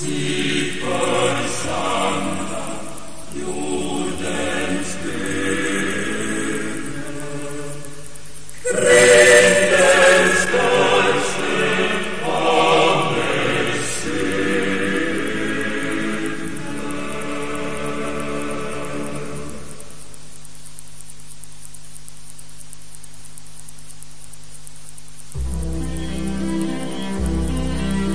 See.